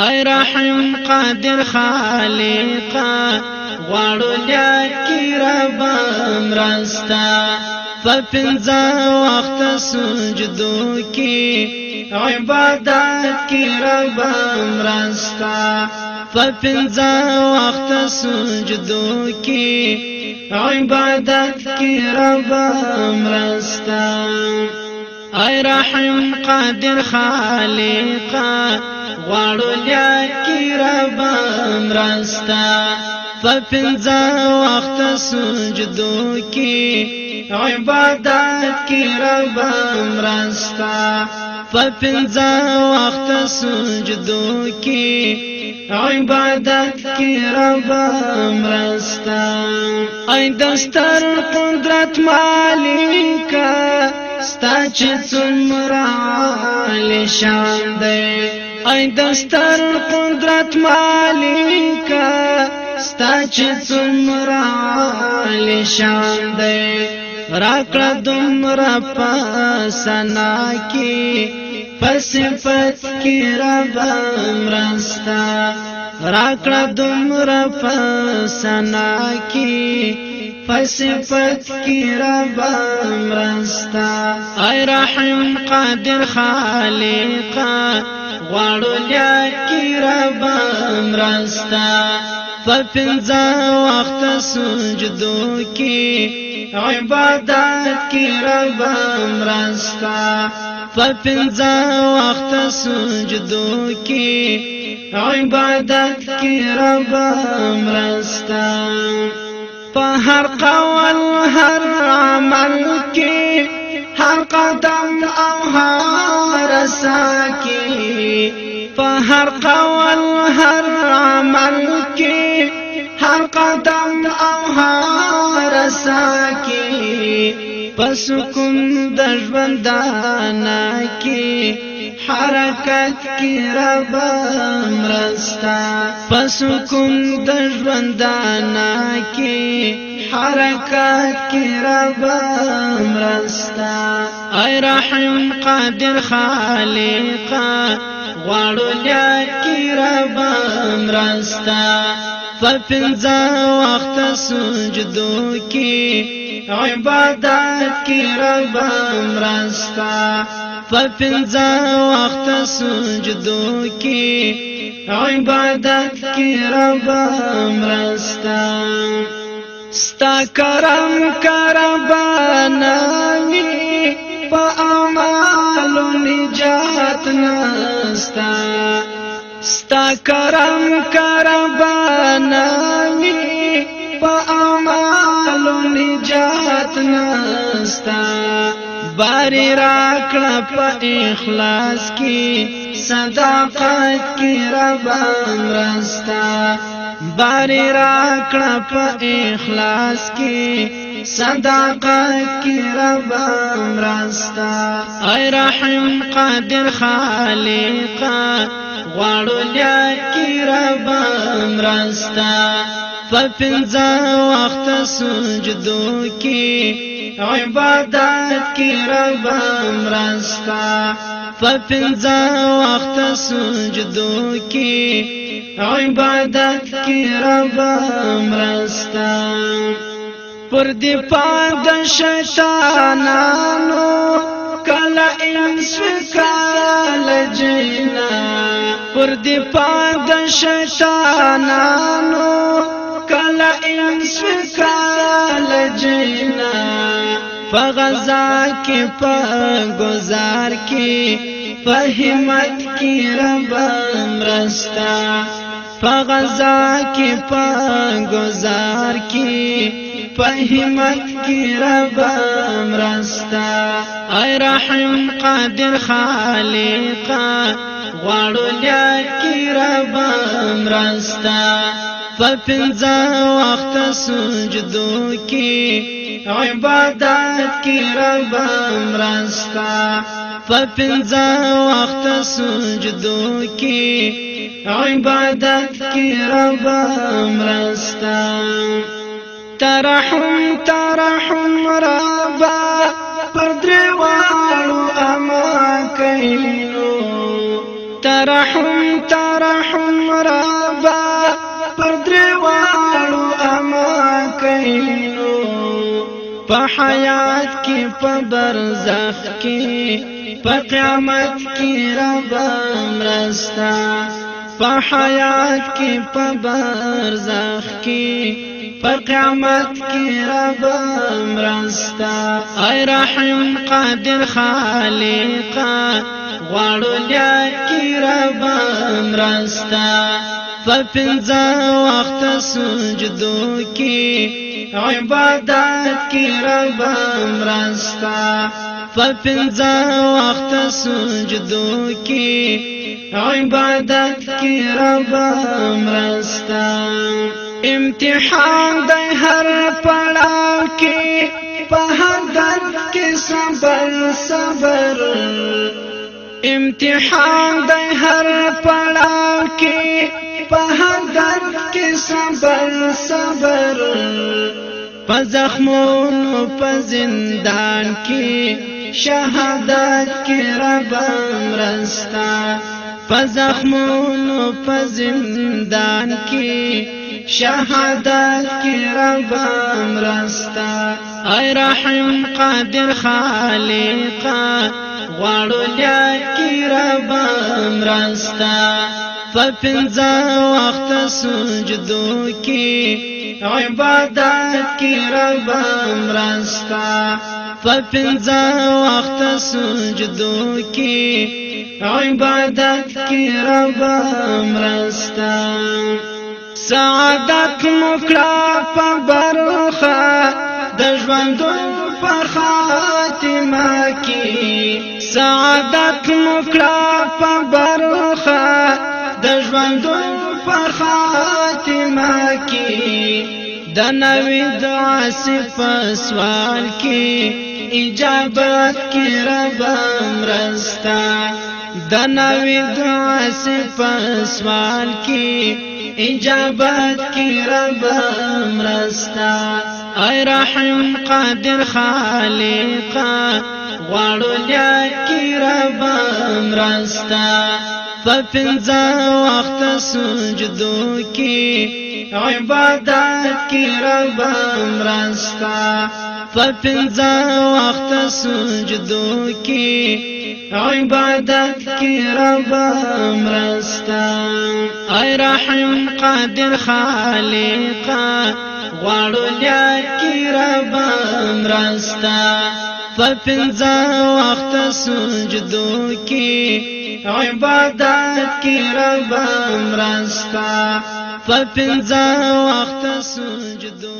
اے رحم قادر خالقا غواړو یا کی رب امرستا فپنځه وخت سجدو کی عبادت کی رب امرستا فپنځه وخت سجدو کی عبادت کی رب امرستا اي رحيم قادر خالقا غواړو لیا کی رب امرستا فپنځه وخت سجدو کی عبادت کی رب امرستا فپنځه وخت سجدو کی عبادت کی رب امرستا دستر قدرت ماليكا ستا چې څومره لشان دی ای دستر قدرت مالک ستا چې څومره لشان دی راکړه دومره پسنا کې پس پت کې رب مرستا راکړه دومره پسنا کې فصفت کی رب امرستا اے رحم قادر خالقا غواړو لیا کی رب امرستا فپنځه وقت سجدو کی عبادت کی رب امرستا فپنځه وقت سجدو کی عبادت کی رب امرستا فهر قول هر عمل کی هر قدم او هر ساکی فهر قول هر عمل کی هر قدم او هر ساکی پس کن ژوندانه کی حرکت کی رب مرستا پسکون د ژوندانا کی حرکت کی رب مرستا ای رحیم قادر خالقا غواړو لیا کی رب مرستا فپنځه وخت سجدو کی عبادت کی رب مرستا په پنځه وخت سجدو کې عبادت کې رب مرستا ستا کرم کربانا می په اعمالو نجات نستا ستا کرم کربانا می په اعمالو نجات نستا باری راکڑا پا اخلاص کی صداقت کی ربان رستا باری راکڑا پا اخلاص کی صداقت کی ربان رستا اے رحم قادر خالقا غوڑو لیا کی ربان رستا په پنځه وخت سجدو کې عبادت کې رب مرستا په پنځه وخت سجدو کې عبادت کې رب مرستا پر دې پاد شیطانانو کلا انس کال جنا پر دې پاد شیطانانو کلا انس کال جنا فغزا کې په گزار کې په همت کې رب مرستا فغزا کې په گزار کې فهمت کی رب امرستا ای رحم قادر خالقا غواړو لیا کی رب امرستا په پنځه وخت سجدو کې عبادت کې رب مرستا په پنځه وخت سجدو کې عبادت کې رب مرستا ترحم ترحم ربا پر دروالو اما کینو ترحم ترحم ربا مینو په حیات کې په برزخ کې په قیامت کې رب مرستا په حیات کې په برزخ کې په قیامت کې رب مرستا اے رحیم قادر خالق غواړو لیا کې رب مرستا په پنځه وخت سجدو کې عبادت کی رب امرستا فپنزا وقت سجدو کی عبادت کی رب امرستا امتحان دی هر پڑاو کی پہدت کی صبر صبر امتحان د هر پړاو کې په هدف کې صبر صبر په زخمونو په زندان کې شهادت کې رب مرستا په زخمونو په زندان کې شهادت کې رب مرستا اے رحیم قادر خالقا غواړلیا کی ربان راستا فپنځه وخت سجدو کی عبادت کی ربان راستا فپنځه وخت سجدو کی عبادت کی ربان راستا سعادت مکړه په برخه د ژوندون په ما کی سعادت مکړه په برخه د ژوند په خاتمه کی د نوې دعا په سوال کی اجابت کی رب امرستا د نوې دعا په سوال کی اجابت کی رب امرستا اي رحم قادر خالقا غواړو لیا کی رب امرستا فپنځه وخت سجدو کی عبادت کی رب امرستا فپنځه وخت سجدو کی عبادت کی رب امرستا رحم قادر خالقا غواړو یا کی رب امرستا فپنځه وخت سجدو کې عبادت کی رب امرستا فپنځه وخت سجدو